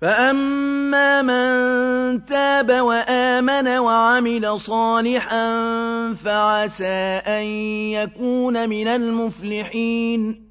فَأَمَّا مَن تَابَ وَآمَنَ وَعَمِلَ صَالِحًا فَعَسَىٰ أَن يَكُونَ مِنَ الْمُفْلِحِينَ